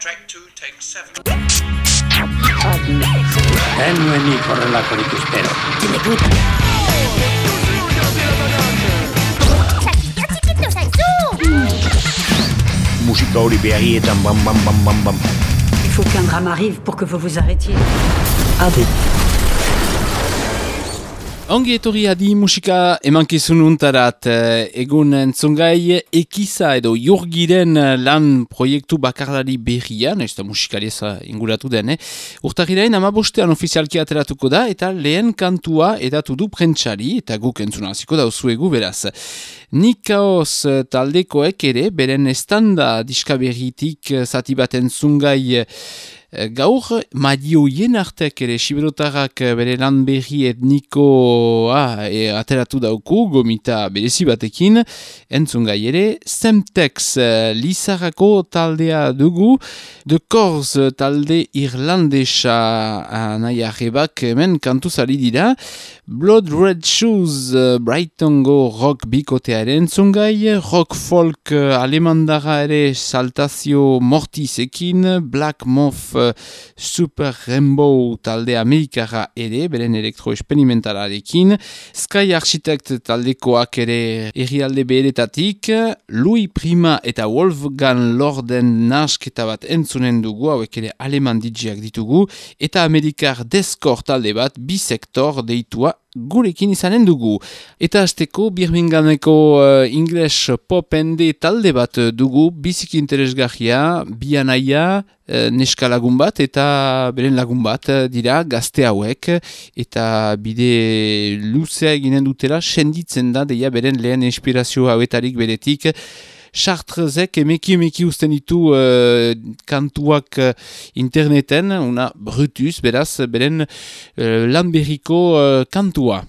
Track 2, take 7. Ez nuen nik horrelakorik espero. txikito zaizu! Musika hori behagietan bam bam bam bam bam. Il faut qu'un drame arrive pour que vous vous arrêtiez. Ongi etorri adi musika emankizun untarat eh, egun entzongai ekiza edo jurgiren eh, lan proiektu bakarlari berrian, ez da musikarieza inguratu den, eh? Urtagirain amabostean ofizialki ateratuko da eta lehen kantua edatu du prentsari eta guk entzuna hasiko da uzuegu beraz. Nikaos eh, taldekoek ere, beren estanda diska berritik eh, zati bat entzungai Gaur, madio artek ere siberotarrak eh, bere lan berri etnikoa e, ateratu dauku, gomita berezi batekin, entzun gai ere, Semtex eh, Lizarrako taldea dugu, The Corrs talde irlandesa nahi arrebak hemen kantuzari dira, Blood Red Shoes Brightongo rock bikotearen entzun gai, rock folk alemandara ere saltazio mortizekin, Black Moth Super Rainbow talde amerikara ere, beren elektroesperimentalarekin, Sky Architect taldekoak ere herrialde beheretatik, Louis Prima eta Wolfgang Lorden nasketa bat entzunen dugu, hauek ere aleman dijiak ditugu, eta amerikar deskor talde bat, bisektor deitua gurekin izanen dugu. Eta azteko Birminghameko uh, English pop ende talde bat dugu, bizik interesgarria, bianaia, uh, neska lagun bat eta beren lagun bat dira gazte hauek eta bide luzea eginen dutela senditzen da deia beren lehen inspirazio hauetarik beretik Chartrezek emeki emeki usten ditu uh, kantuak uh, interneten, una Brutus, beraz, beren uh, lanberriko uh, kantua.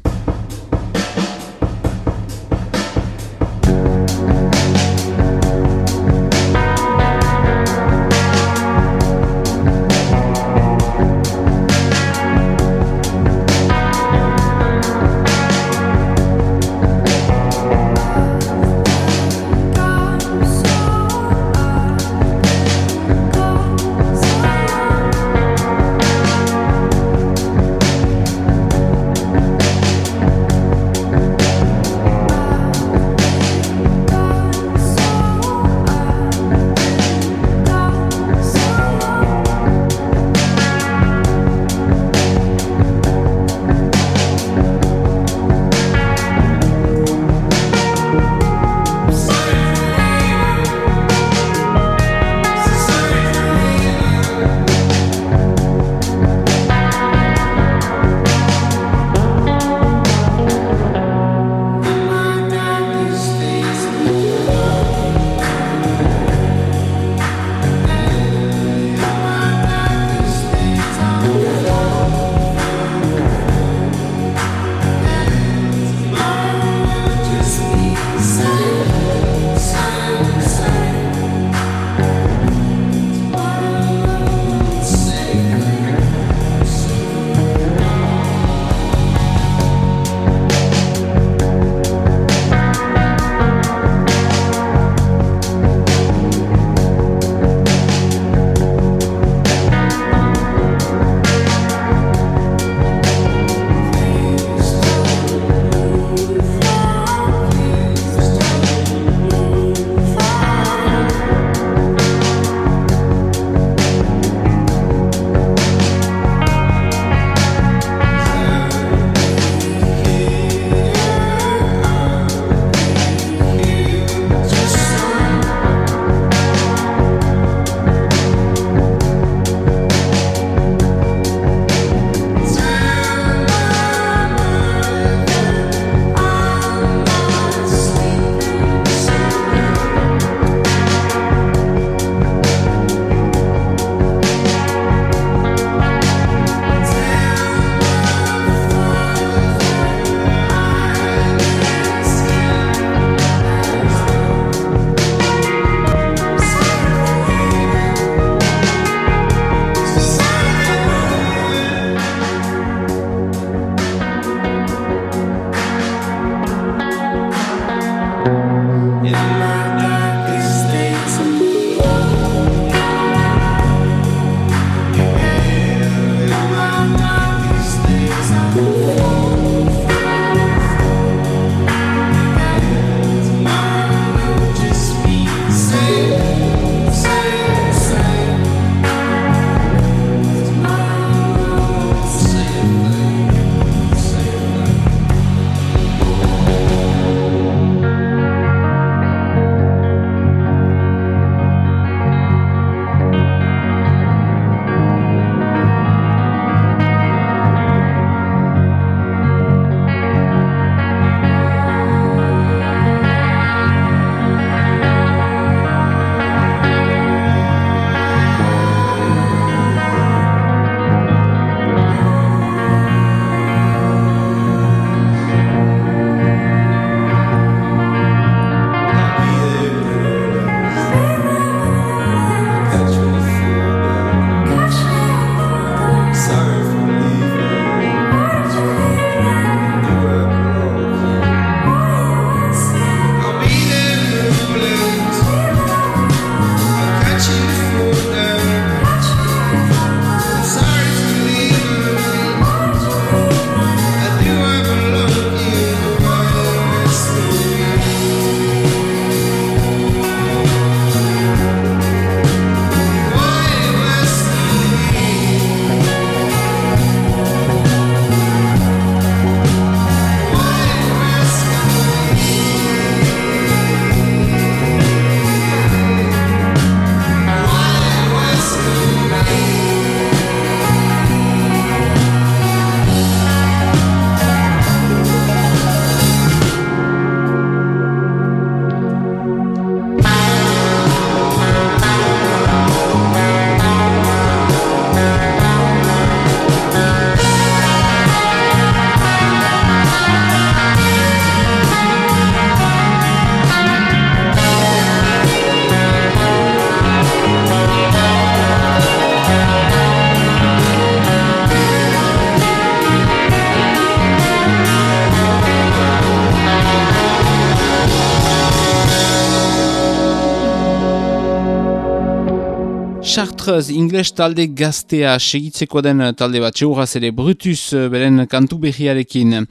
Ingles talde gaztea segitzeko den talde bat txeuraz ere Brutus eh, beren kantu behiarekin.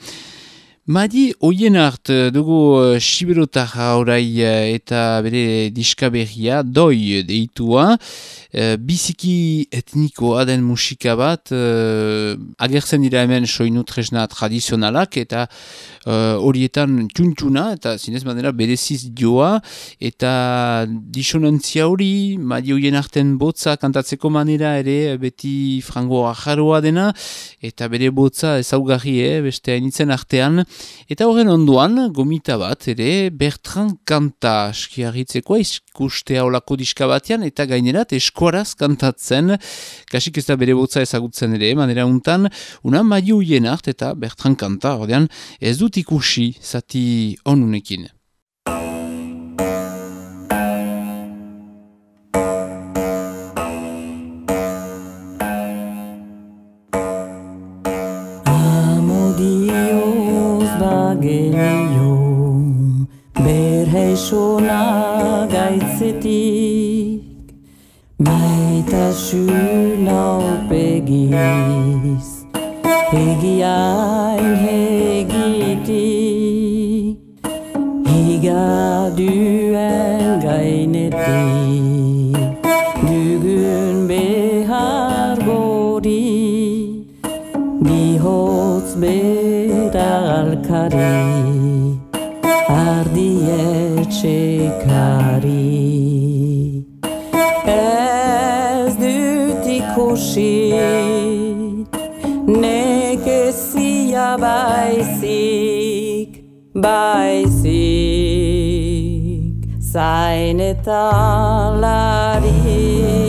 Madi oien hart eh, dugu uh, siberotarra orai eta bere diska behia doi deitua. Uh, biziki etnikoa den musika bat uh, agertzen dira hemen soinu tresna tradizionalak eta horietan uh, txuntxuna eta zinez manera bereziz joa. Eta disonantzia hori Madi oien harten botza kantatzeko manera ere beti frango ajaroa dena. Eta bere botza ezaugarri eh, beste hainitzen artean Eta horren onduan, gomita bat, ere, Bertrand kanta skiarritzeko izkustea olako diska batean, eta gainerat eskuaraz kantatzen, kasik ez da bere botza ezagutzen ere, manera untan, una maiu art eta Bertrand kanta, ordean, ez dut ikusi zati onunekin. Gaitzetik Maitasuna opegiz Egiain baizik Baizik Zainetan Bai,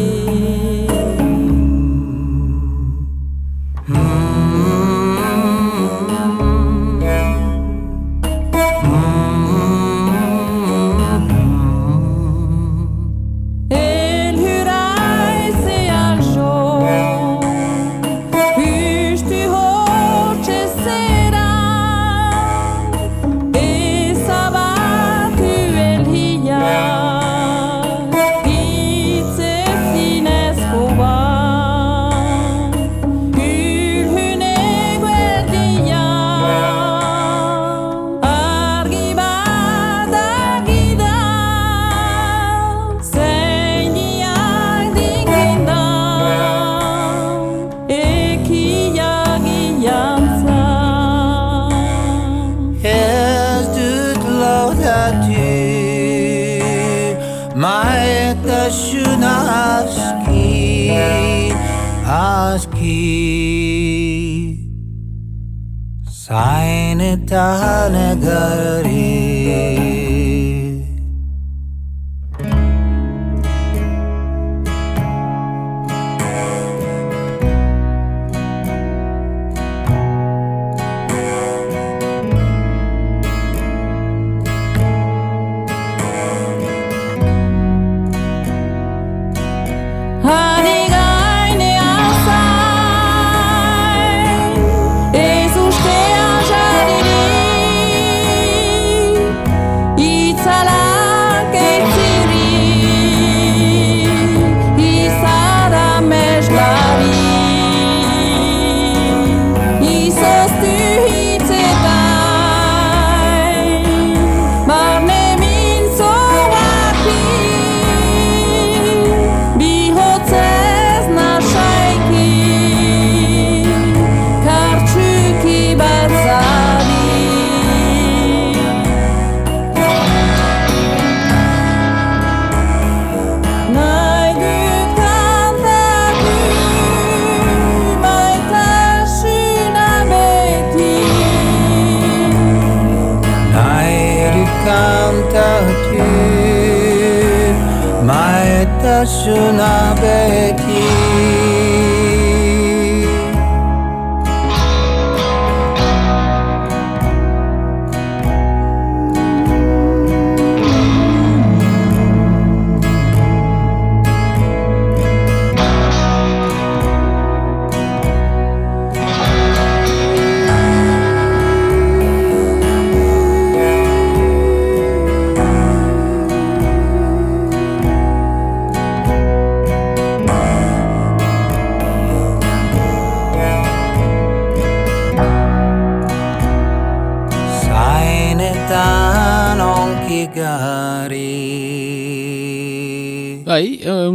gunagar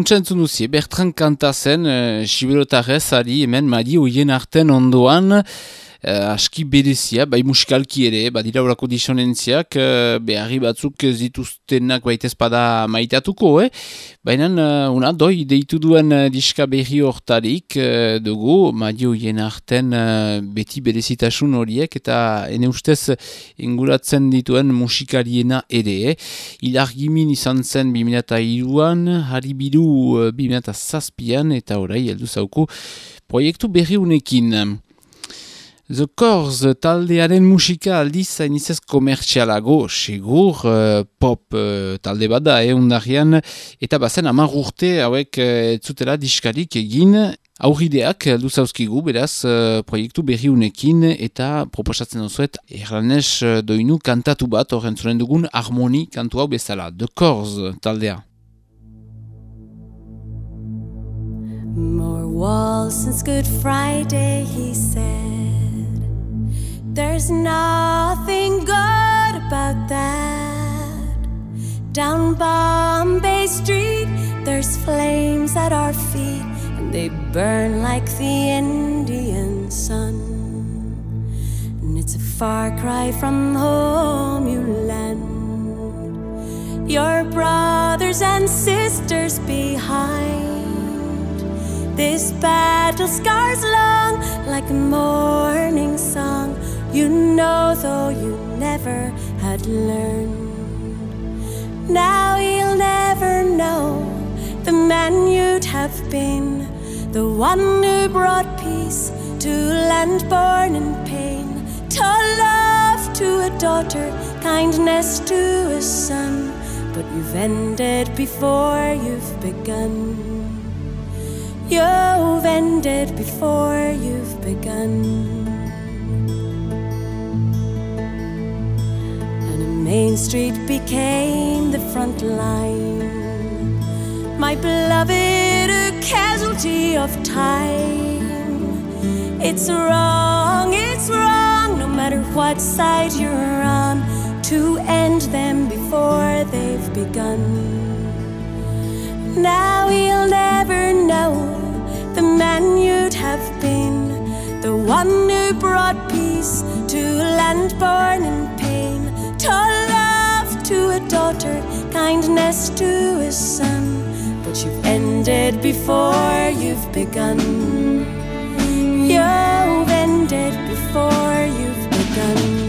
untxentzun duzie, Bertran kanta zen, uh, Siberotarrez, ari hemen madi hoien arten ondoan, uh, aski berezia, bai musikalki ere, badira horako disonentziak, uh, beharri batzuk zituztenak baita espada maitatuko, eh? Baina, uh, una, doi, deitu duen uh, diska berri hortarik uh, dugu, madio hien arten uh, beti berezitasun horiek, eta ene ustez inguratzen dituen musikariena ere? Ilargimin izan zen 2002an, haribiru uh, 2006an, eta orai, heldu zauku, proiektu berri unekin. The Corrs taldearen musika aldiz zainizez komertzialago, segur, uh, pop uh, talde bat da, eh, eta bazen amar urte hauek uh, zutela diskarik egin, aurrideak luzauzkigu, beraz, uh, proiektu berri unekin, eta proposatzen duzuet, erlanez doinu kantatu bat, horren zuen dugun harmoni kantu hau bezala, The Corrs taldea. More walls since Good Friday, he said. There's nothing good about that. Down Bombay Street, there's flames at our feet, and they burn like the Indian sun. And it's a far cry from home, you land. Your brothers and sisters behind. This battle scars long like a morning song you know, though you never had learned. Now you'll never know the man you'd have been, the one who brought peace to land born in pain, to love to a daughter, kindness to a son. But you've ended before you've begun. You've ended before you've begun. Main Street became the front line. My beloved, a casualty of time. It's wrong, it's wrong, no matter what side you're on, to end them before they've begun. Now you'll never know the man you'd have been, the one who brought peace to land born in pain to love to a daughter, kindness to a son. But you've ended before you've begun. You've ended before you've begun.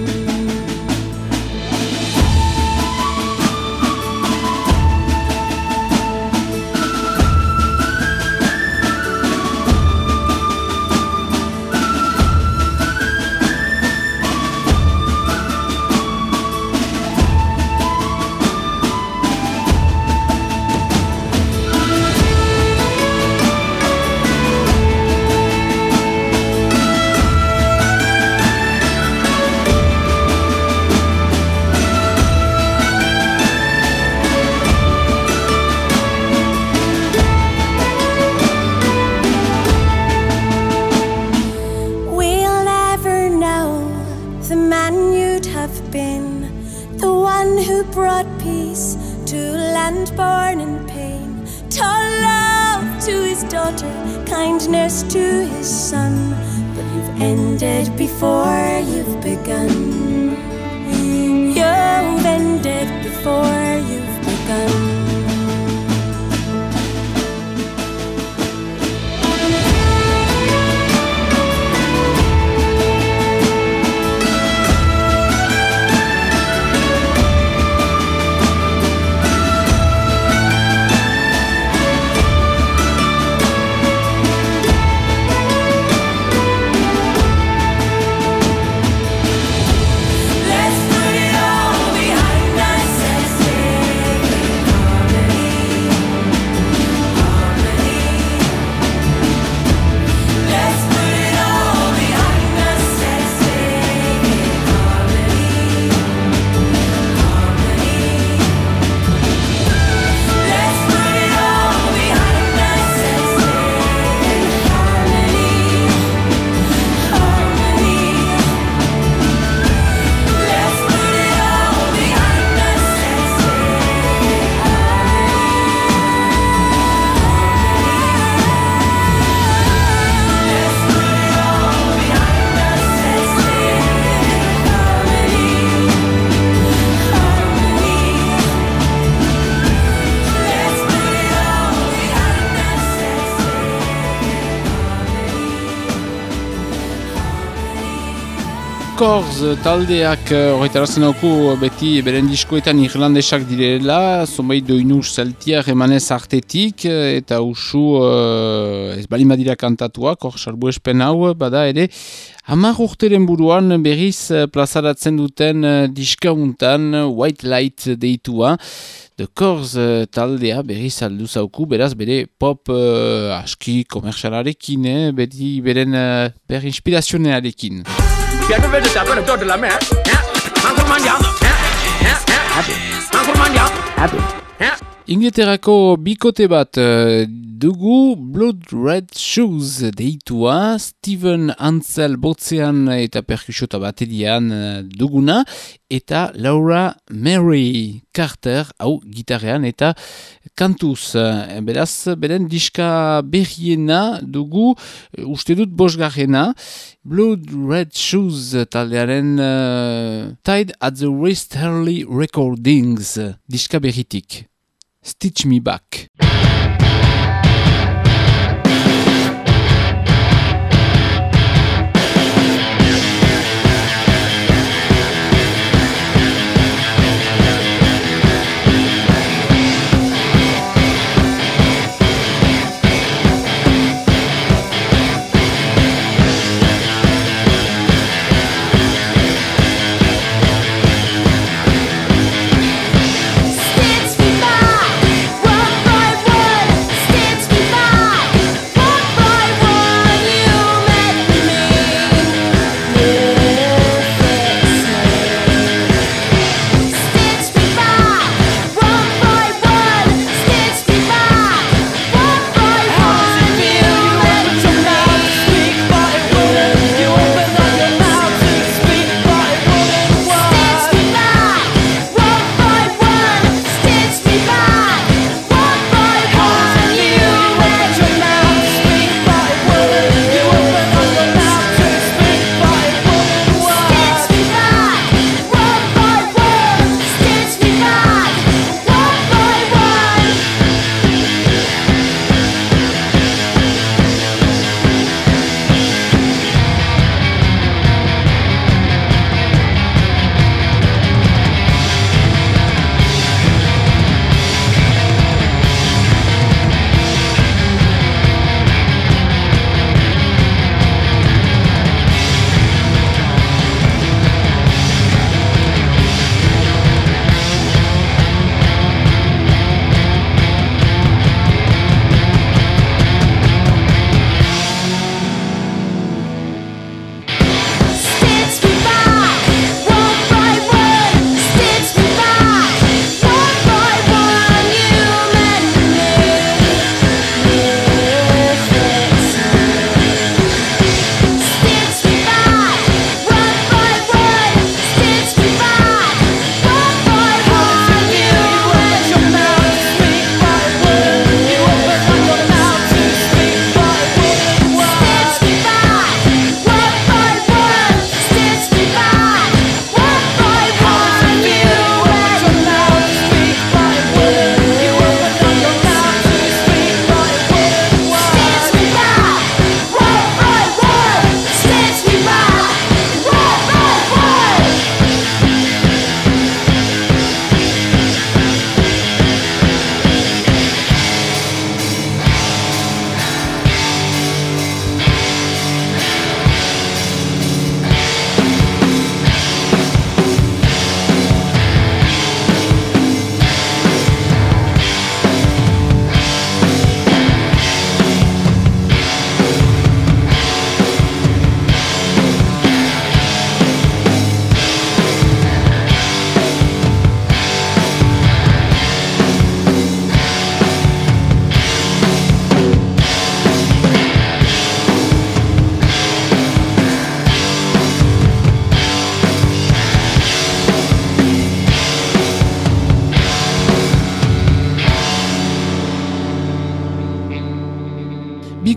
Corrs taldeak eh, horretarazten dauku beti beren diskoetan irlandesak direla, zonbait doinus zeltiak emanez artetik eh, eta usu uh, ez bali madira kantatuak, hor salbu espen hau, bada ere Hamar urteren buruan berriz plazaratzen duten diskauntan White Light deitua. The Corrs taldea berriz aldu zauku, beraz bere pop uh, aski komerxalarekin, eh, beti beren uh, ber inspirazionearekin. 别这别这下边的叫这拉面，哎，满口满江，哎哎哎，满口满江，哎。 Inglaterrako bikote bat uh, dugu Blood Red Shoes deitua, Steven Ansel botzean eta perkusio eta baterian uh, duguna, eta Laura Mary Carter, hau gitarrean eta kantuz. Uh, beraz, beren diska berriena dugu, uste dut bosgarrena, Blood Red Shoes taldearen uh, Tied at the Wrist Early Recordings, diska berritik. Stitch Me Back.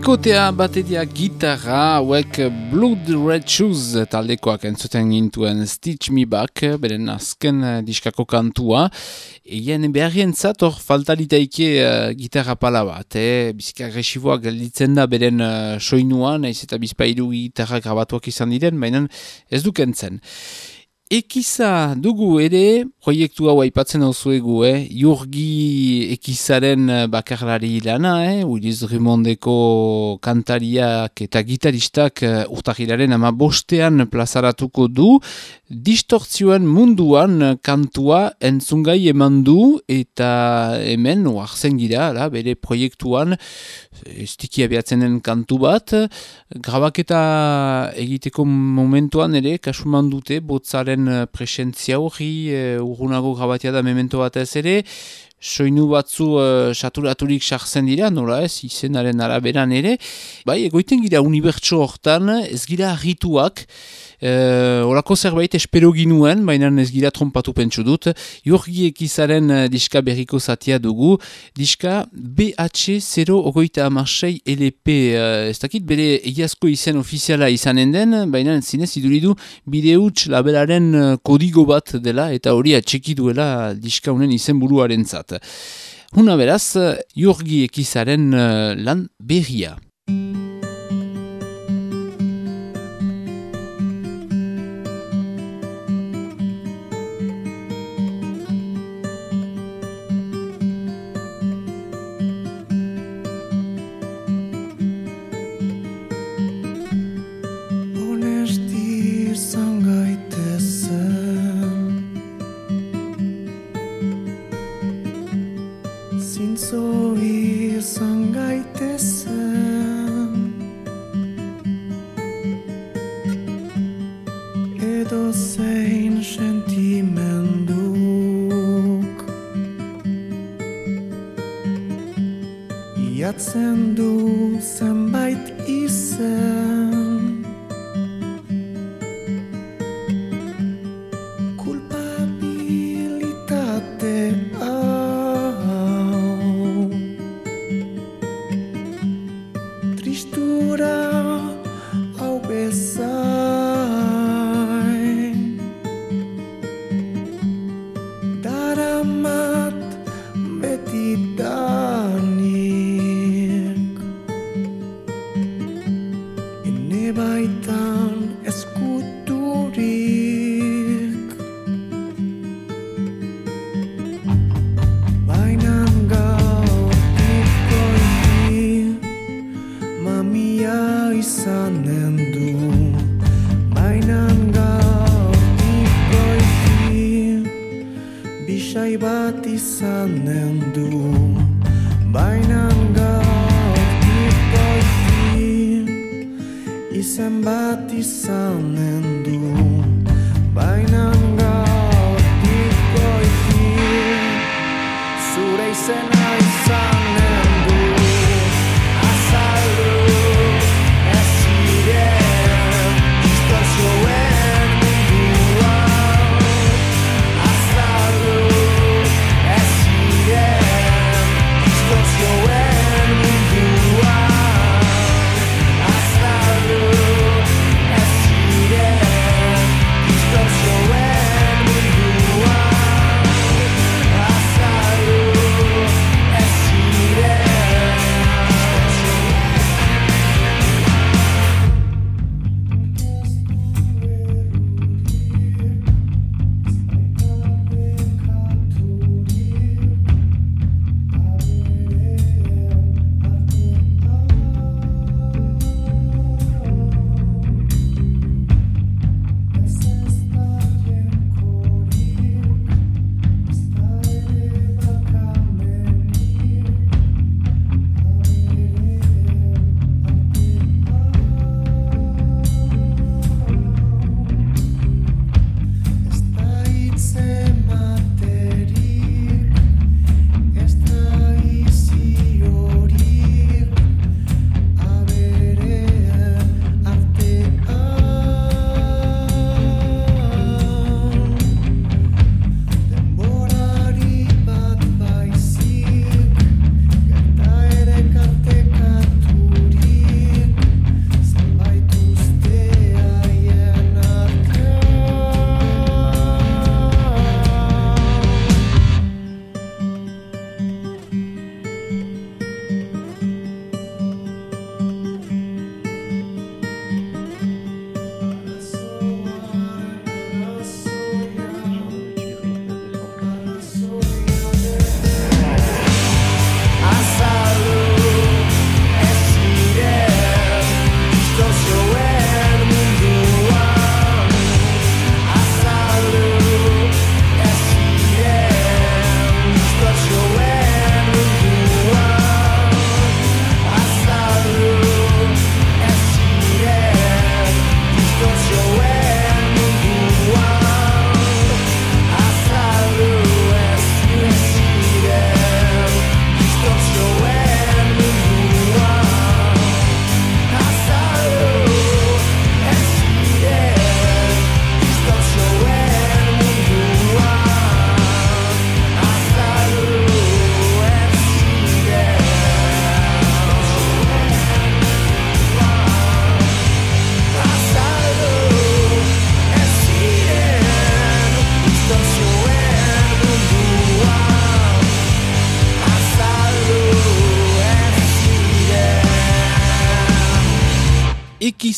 Bikotea bateria gitarra hauek Blood Red Shoes taldekoak entzuten gintuen Stitch Me Back, beren azken uh, diskako kantua. Egen beharrien zator faltalitaike uh, gitarra pala bat, eh? bizika agresiboak gelditzen da beren uh, soinuan, ez eta bizpailu gitarra grabatuak izan diren, baina ez dukentzen. Ekiza dugu ere, proiektu hau aipatzen hau zuegu, eh? Jurgi ekizaren eh, bakarlari lana, eh? Willis Rimondeko kantariak eta gitaristak uh, urtahilaren ama bostean plazaratuko du, distortzioen munduan kantua entzungai eman du, eta hemen, oartzen gira, la, bere proiektuan, estiki abiatzenen kantu bat, grabaketa egiteko momentuan ere, kasuman dute, botzaren Eh, presentzia hori, urgunago grabatia da memento bat ez ere, soinu batzu uh, saturaturik sartzen dira, nola ez, izenaren araberan ere, bai, egoiten gira unibertso hortan, ez gira rituak, Uh, Horako zerbait espero ginuen, baina ez gira trompatu pentsu dut. Jorgi ekizaren uh, diska berriko zatia dugu. Diska BH0 ogoita amasei LP. Uh, ez dakit bere egiazko izen ofiziala izanen den, baina zinez iduridu bideuts labelaren kodigo bat dela eta hori atxeki duela diska honen izen buruaren zat. Huna beraz, Jorgi ekizaren lan berria.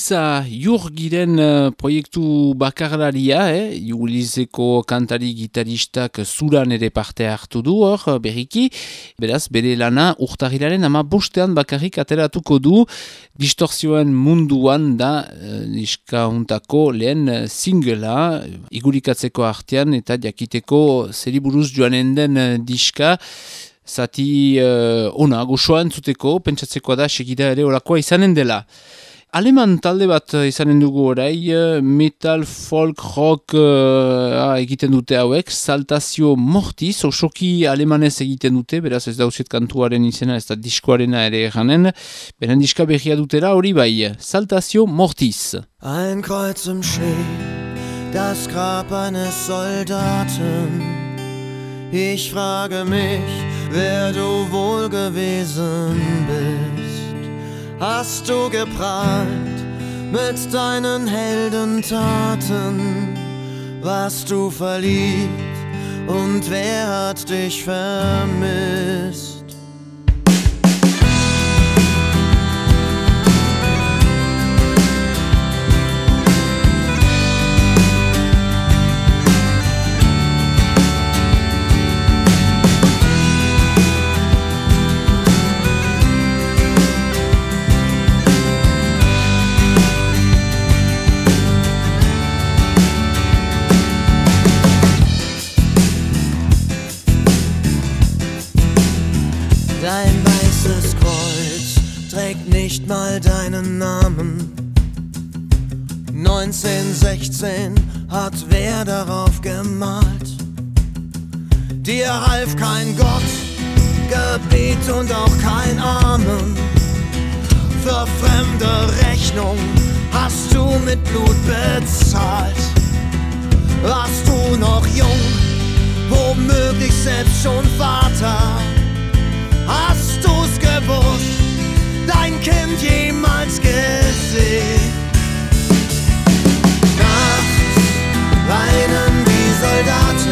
Ekiza jurgiren uh, proiektu bakarlaria, eh? Julizeko kantari gitaristak zuran ere parte hartu du hor, berriki. Beraz, bere lana urtahiraren ama bostean bakarrik ateratuko du distorsioen munduan da uh, niskauntako lehen singela igurikatzeko artean eta jakiteko zeriburuz joanen den uh, diska zati uh, ona, goxoa entzuteko, pentsatzeko da segida ere orakoa izanen dela. Aleman talde bat izanen dugu orai, metal, folk, rock uh, egiten dute hauek, saltazio mortiz, osoki alemanez egiten dute, beraz ez dauzet kantuaren izena, ez da diskoarena ere eranen, beren diska behia dutera hori bai, saltazio mortiz. Ein Kreuz im Schild, das Grab eines Soldaten. Ich frage mich, wer du wohl gewesen bist. Hast du geprahlt mit deinen Heldentaten? Warst du verliebt und wer hat dich vermisst? Nicht mal deinen Namen. 1916 hat wer darauf gemalt. Dir half kein Gott, Gebet und auch kein Amen. Für fremde Rechnung hast du mit Blut bezahlt. Warst du noch jung, womöglich selbst schon Vater? Hast du's gewusst, dein Kind jemals gesehen? Nachts weinen die Soldaten,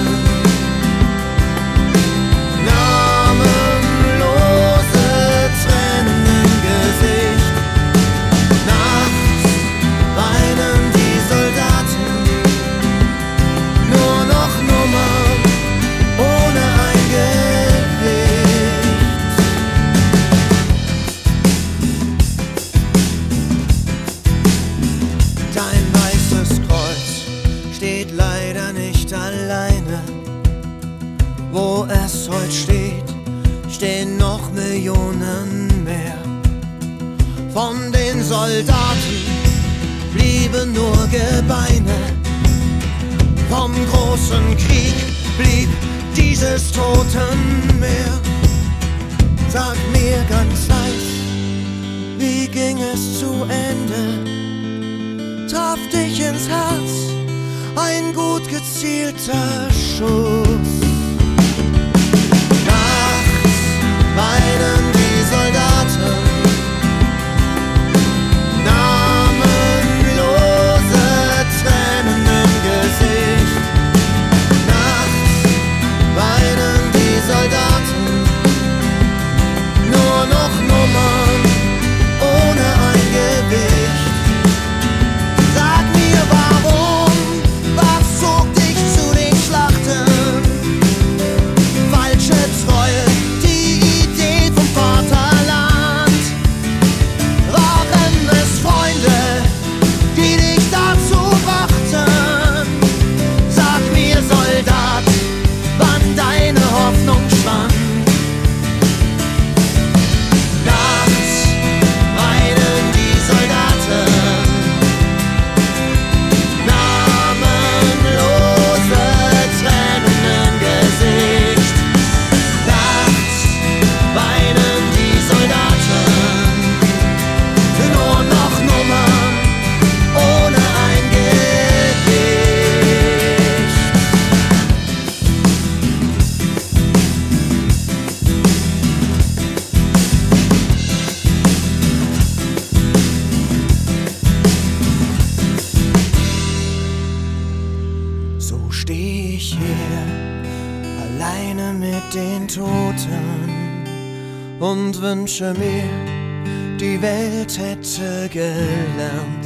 wünsche mir, die Welt hätte gelernt.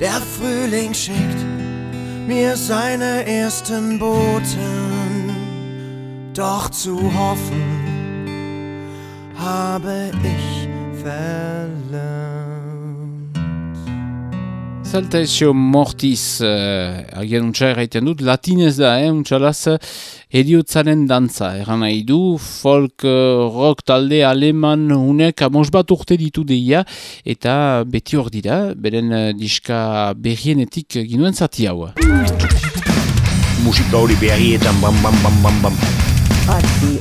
Der Frühling schickt mir seine ersten Boten, doch zu hoffen habe ich verlernt. Salta esio mortiz, uh, agian untsa erraiten dut, latinez da, eh, untsalaz, eriotzaren dantza, erran nahi du, folk uh, rock talde aleman unek amos bat urte ditu deia, eta beti hor dira, beren uh, diska berrienetik ginuen zati hau. Musika hori beharietan bam bam bam bam bam. Ati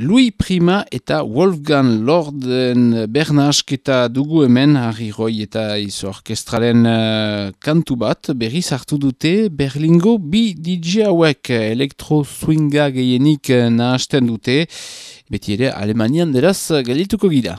Louis Prima eta Wolfgang Lorden bernasketa dugu hemen, Harry Roy eta izo orkestralen uh, kantu bat, berriz hartu dute Berlingo bi DJ hauek elektro swinga gehienik uh, nahasten dute, beti ere Alemanian deraz galituko gira.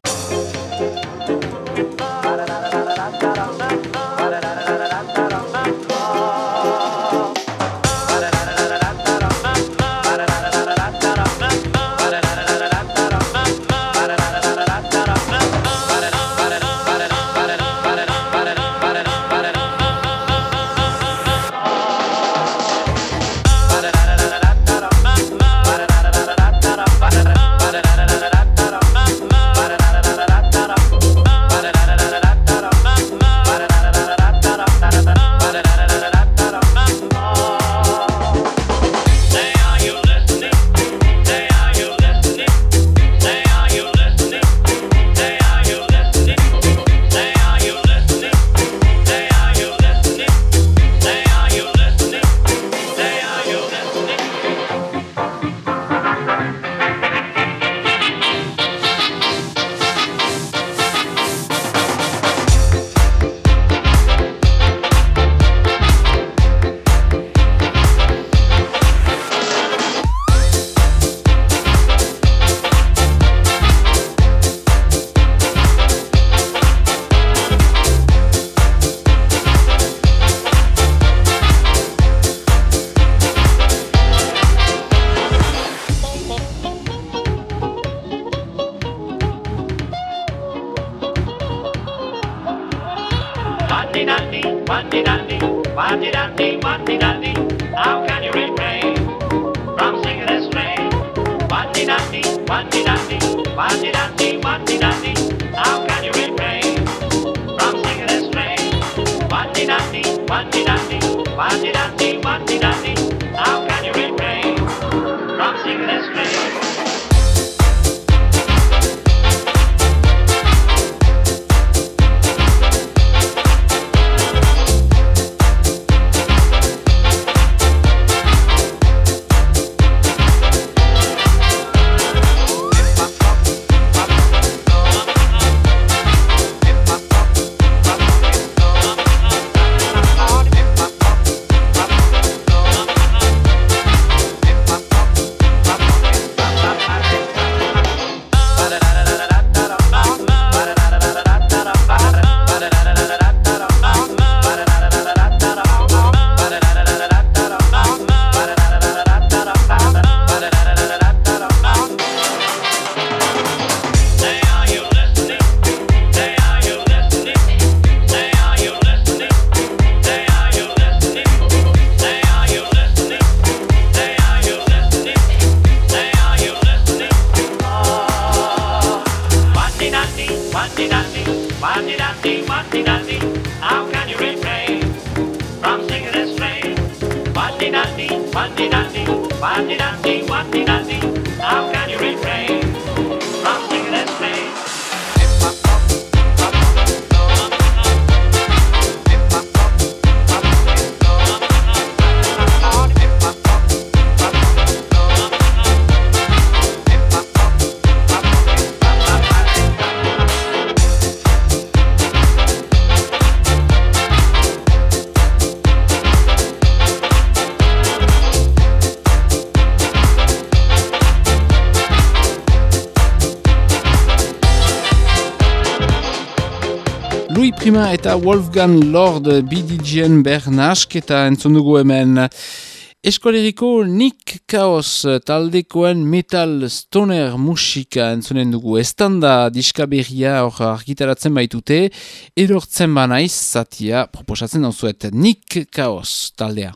Eta Wolfgang Lord BDGen bernask eta entzun dugu hemen Eskoleriko Nick Chaos taldekoen metal stoner musika entzunen dugu. Estanda diska berria hor argitaratzen baitute, erortzen banaiz zatia proposatzen dauzuet Nick Chaos taldea.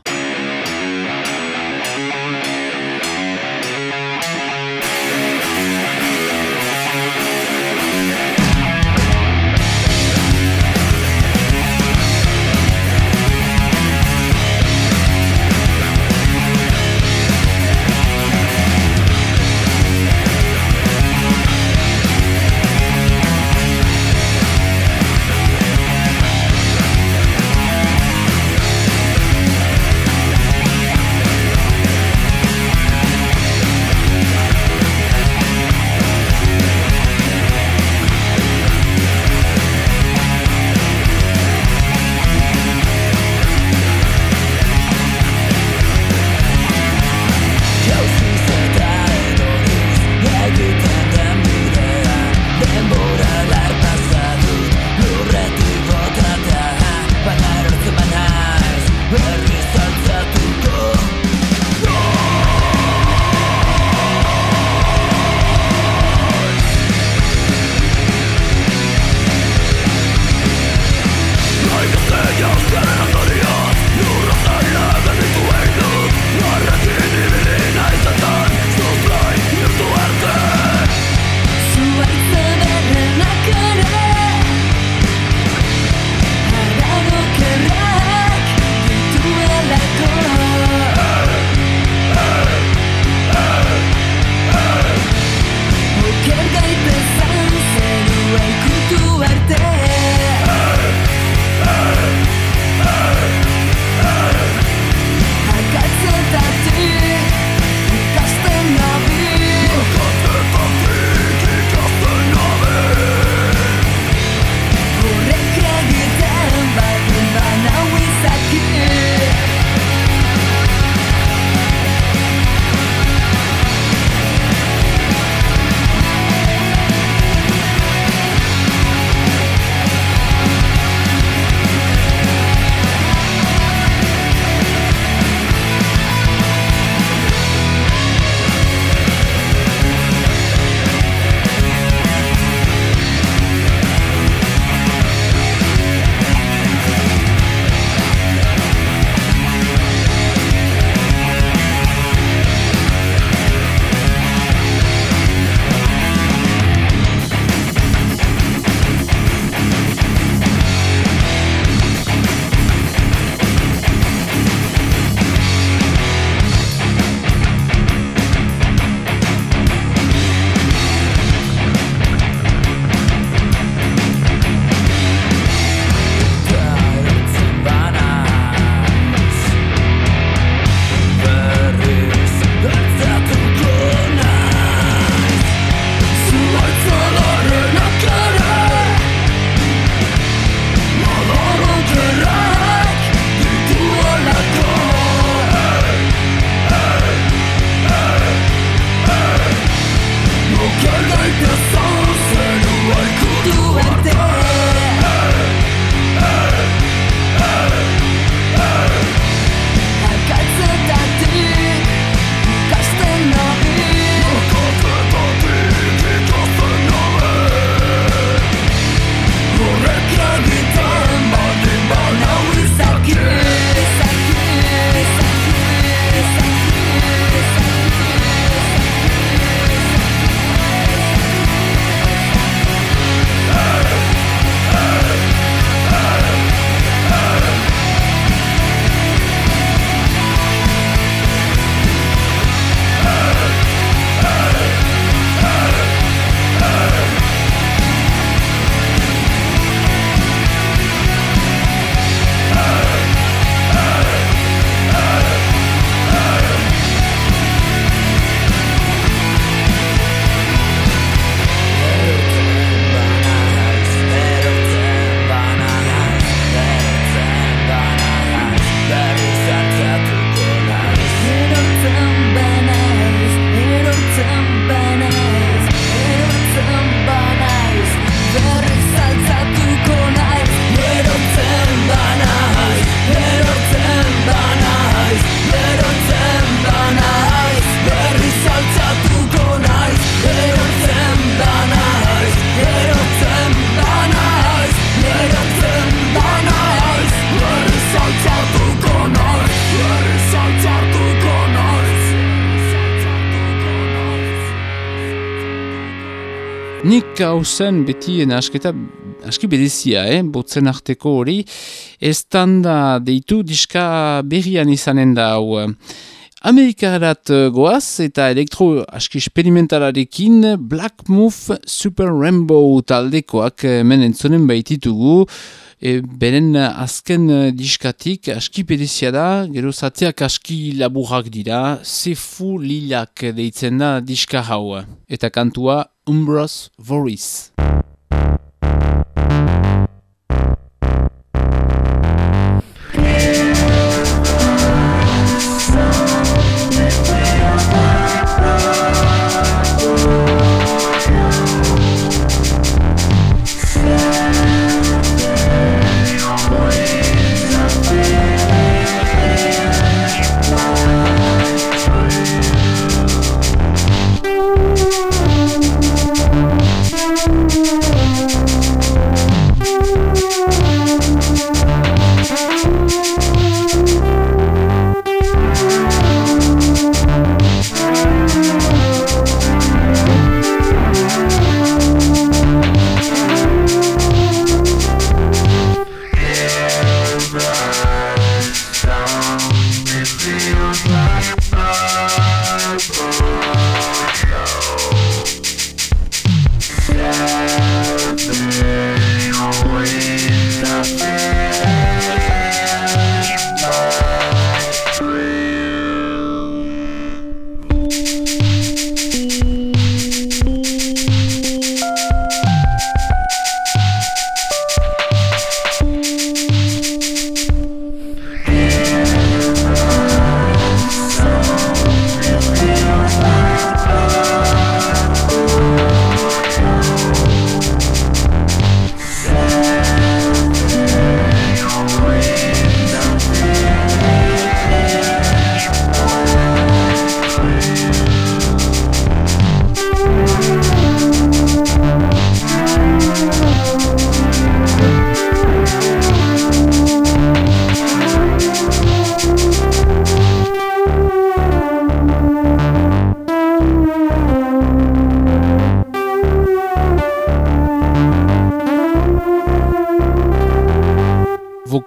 Nik hauzen beti nasketa aski berezia, eh? botzen arteko hori, estanda deitu diska berrian izanen da hau. Amerikarat eh, goaz eta elektro aski experimentalarekin Black Move Super Rainbow taldekoak eh, hemen entzonen baititugu, e, beren azken eh, diskatik aski berezia da, gero zateak aski laburrak dira, zefu lilak deitzen da diska hau. Eta kantua Umbros Voris.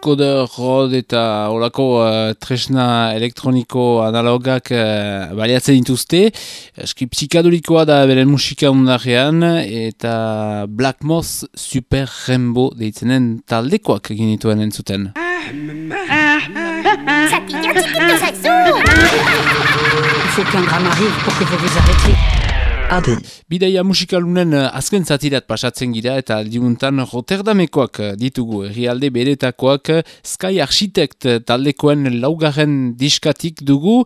Vocoder, rod eta olako uh, tresna elektroniko analogak uh, baliatzen dituzte. Eski psikadolikoa da beren musika undarrean eta Black Moth Super Rainbow deitzenen taldekoak egin dituen entzuten. Il faut qu'un drame arrive pour que vous vous arrêtiez. Adi. Bidaia musikalunen eh, azken zatirat pasatzen gira eta aldiuntan Rotterdamekoak eh, ditugu herrialde beretakoak eh, Sky Architect taldekoen laugarren diskatik dugu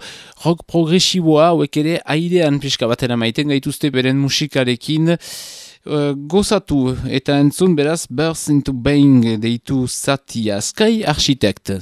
rock progresiboa hauek ere airean pixka batera maiten gaituzte beren musikarekin Uh, gozatu eta entzun beraz Birth into Bang deitu zatia Sky Architect.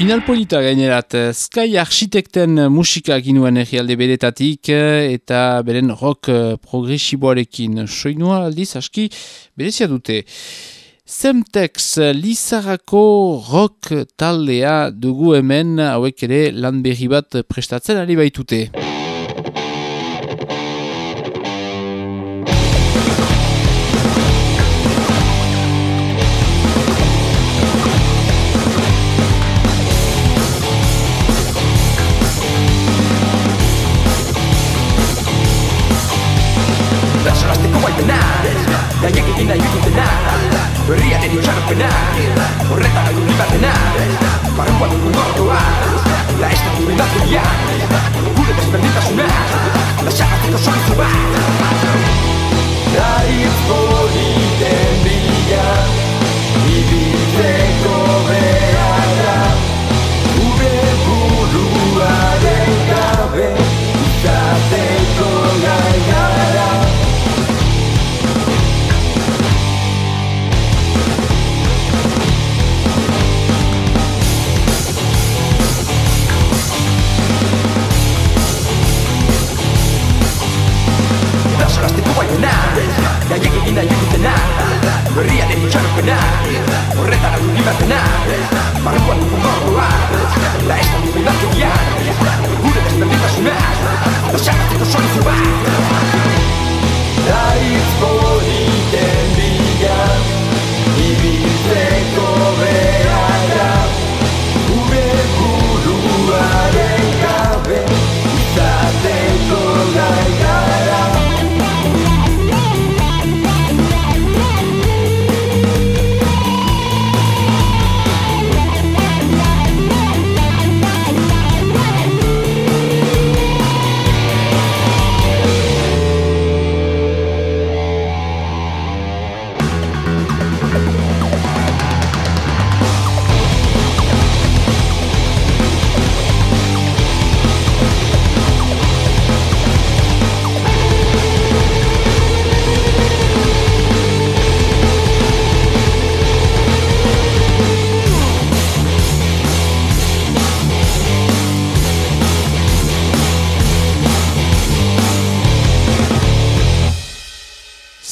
Final polita gainerat, eh, Sky Architekten musika ginuen egialde beretatik eh, eta beren rock eh, progresiboarekin soinua aldiz aski berezia dute. Semtex Lizarako rock taldea dugu hemen hauek ere lan berri bat prestatzen ari baitute. Itxaropena Horretan aldu libatena Barrua dugu gordoa La estatu indarkeria Gure desberdintasuna La xagatzeko solizu bat. Naiz politen bila Ibiltzeko beharra Bersolasteko baitena Gaiek egin nahi ditutena Berriaren itxaropena Horretan aldu libatena Barruan dugu gordoa La estatu indarkeria Gure desberdintasuna La xagatzeko solizu bat. Naiz politen bila Ibiltzeko beharra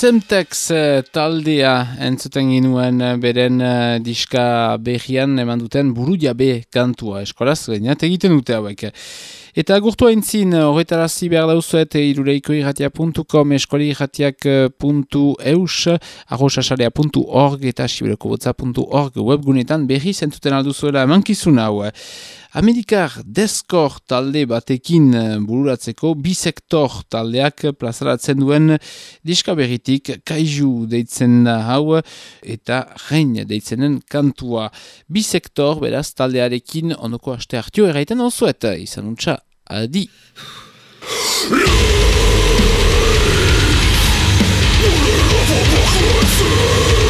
Semtex eh, taldea entzuten ginuen eh, beren eh, diska behian eman duten buru jabe kantua eskolaz, gainat egiten dute hauek. Eta gurtu haintzin, horretarazi behar dauzuet irureiko irratia.com, eskoli irratiak.eus, arrosasarea.org eta siberokobotza.org webgunetan berri zentuten alduzuela mankizun hau. Amerikar deskor talde batekin bururatzeko bisektor taldeak plazaratzen duen diska berritik kaiju deitzen da hau eta rein deitzenen kantua. Bisektor beraz taldearekin ondoko aste hartio erraiten osuet, izan untxa, adi. Turns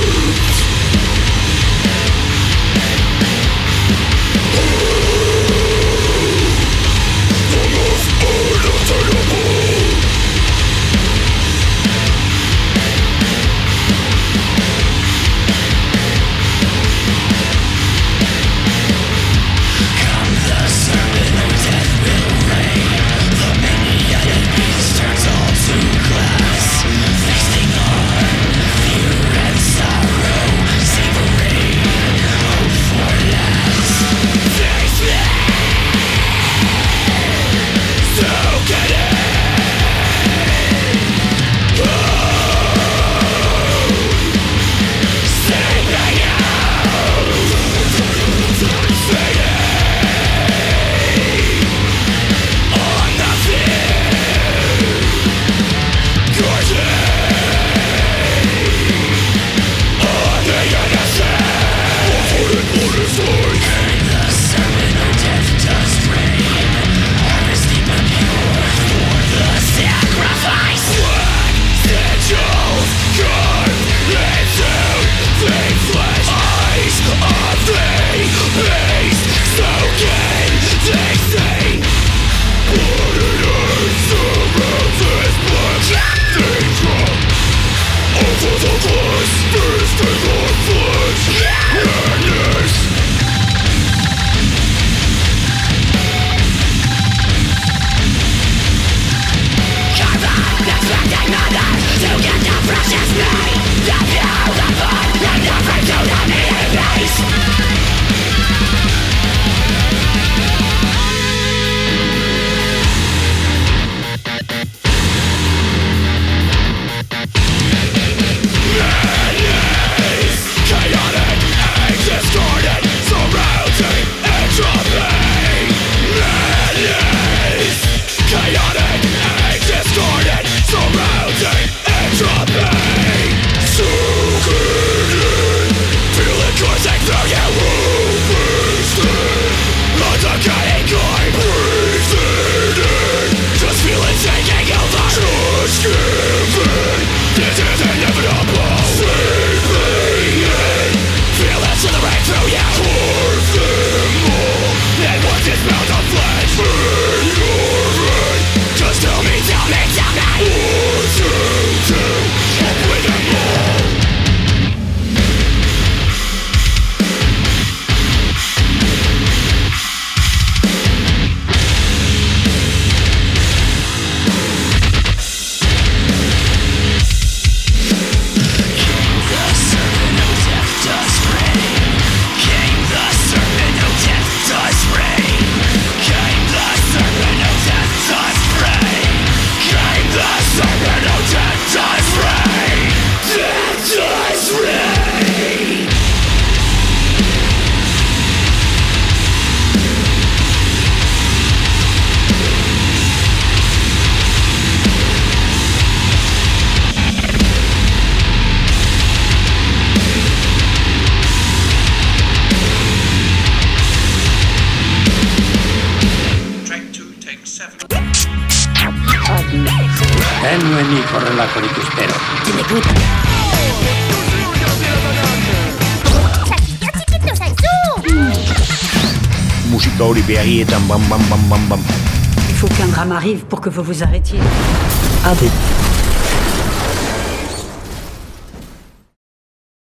que vous vous.